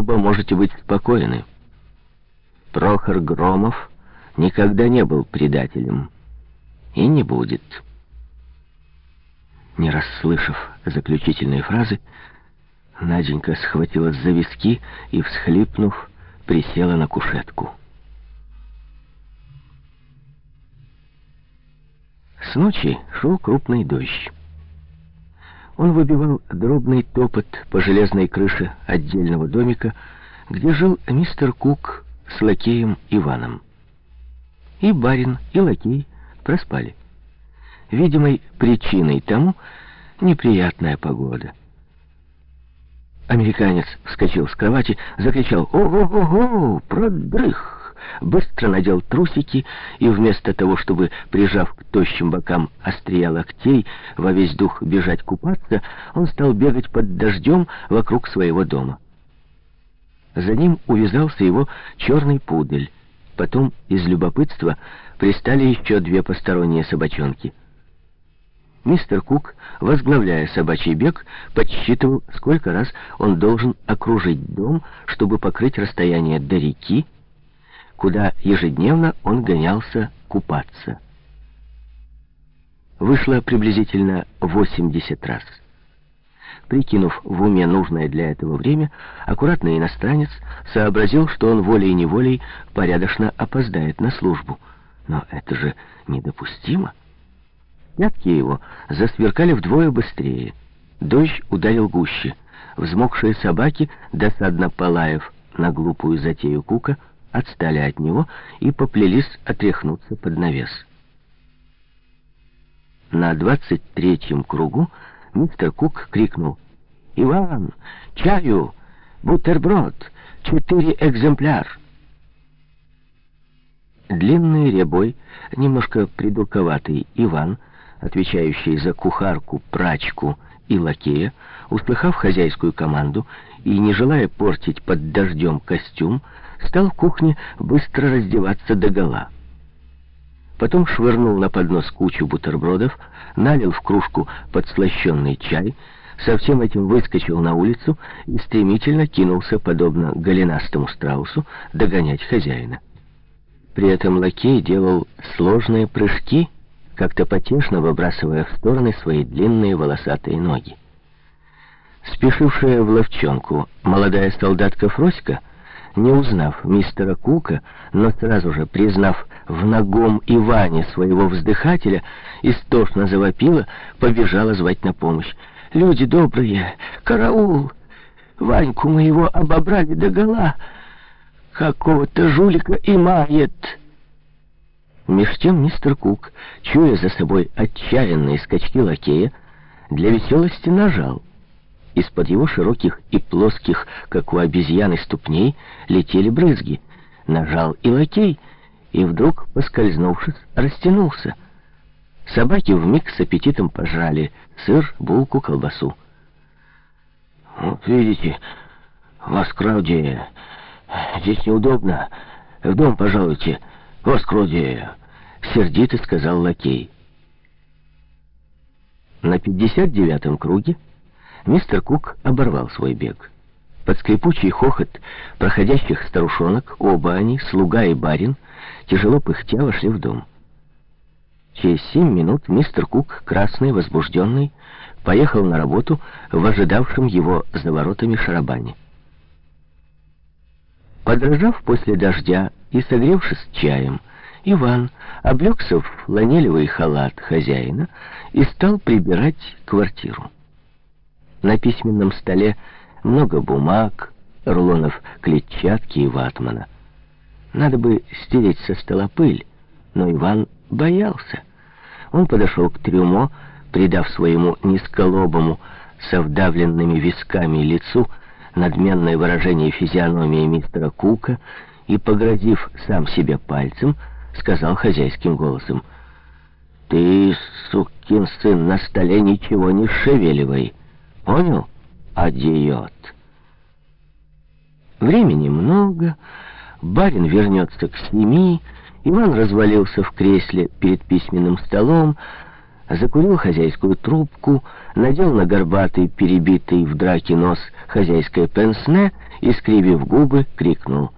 оба можете быть спокойны. Прохор Громов никогда не был предателем и не будет. Не расслышав заключительные фразы, Наденька схватилась за виски и, всхлипнув, присела на кушетку. С ночи шел крупный дождь. Он выбивал дробный топот по железной крыше отдельного домика, где жил мистер Кук с лакеем Иваном. И барин, и лакей проспали. Видимой причиной тому неприятная погода. Американец вскочил с кровати, закричал «Ого-го-го! Продрых!» Быстро надел трусики и вместо того, чтобы, прижав к тощим бокам острия локтей, во весь дух бежать купаться, он стал бегать под дождем вокруг своего дома. За ним увязался его черный пудель. Потом из любопытства пристали еще две посторонние собачонки. Мистер Кук, возглавляя собачий бег, подсчитывал, сколько раз он должен окружить дом, чтобы покрыть расстояние до реки, куда ежедневно он гонялся купаться. Вышло приблизительно 80 раз. Прикинув в уме нужное для этого время, аккуратный иностранец сообразил, что он волей-неволей порядочно опоздает на службу. Но это же недопустимо. Пятки его засверкали вдвое быстрее. Дождь ударил гуще. Взмокшие собаки, досадно полаев на глупую затею Кука, отстали от него и поплелись отряхнуться под навес. На двадцать третьем кругу мистер Кук крикнул «Иван, чаю, бутерброд, четыре экземпляр!» Длинный рябой, немножко придурковатый Иван, отвечающий за кухарку, прачку и лакея, услыхав хозяйскую команду и не желая портить под дождем костюм, стал в кухне быстро раздеваться догола. Потом швырнул на поднос кучу бутербродов, налил в кружку подслащенный чай, со всем этим выскочил на улицу и стремительно кинулся, подобно голенастому страусу, догонять хозяина. При этом лакей делал сложные прыжки, как-то потешно выбрасывая в стороны свои длинные волосатые ноги. Спешившая в ловчонку молодая солдатка Фроська не узнав мистера Кука, но сразу же признав в ногом Иване своего вздыхателя, истошно завопила, побежала звать на помощь. «Люди добрые! Караул! Ваньку моего обобрали догола! Какого-то жулика и мает!» Меж тем мистер Кук, чуя за собой отчаянные скачки лакея, для веселости нажал — из-под его широких и плоских, как у обезьяны, ступней летели брызги. Нажал и лакей, и вдруг, поскользнувшись, растянулся. Собаки вмиг с аппетитом пожрали сыр, булку, колбасу. «Вот видите, вас Клаудия, здесь неудобно. В дом пожалуйте, вас Клаудия», — сердито сказал лакей. На пятьдесят девятом круге мистер Кук оборвал свой бег. Под скрипучий хохот проходящих старушонок оба они, слуга и барин, тяжело пыхтя вошли в дом. Через семь минут мистер Кук, красный, возбужденный, поехал на работу в ожидавшем его за воротами шарабане. Подражав после дождя и согревшись чаем, Иван облегся в фланелевый халат хозяина и стал прибирать квартиру. На письменном столе много бумаг, рулонов клетчатки и ватмана. Надо бы стереть со стола пыль, но Иван боялся. Он подошел к трюмо, придав своему низколобому, со вдавленными висками лицу надменное выражение физиономии мистера Кука и, погрозив сам себе пальцем, сказал хозяйским голосом, «Ты, сукин сын, на столе ничего не шевеливай». Понял? Адиот. Времени много, барин вернется к семи, Иван развалился в кресле перед письменным столом, закурил хозяйскую трубку, надел на горбатый, перебитый в драке нос хозяйское пенсне и, скривив губы, крикнул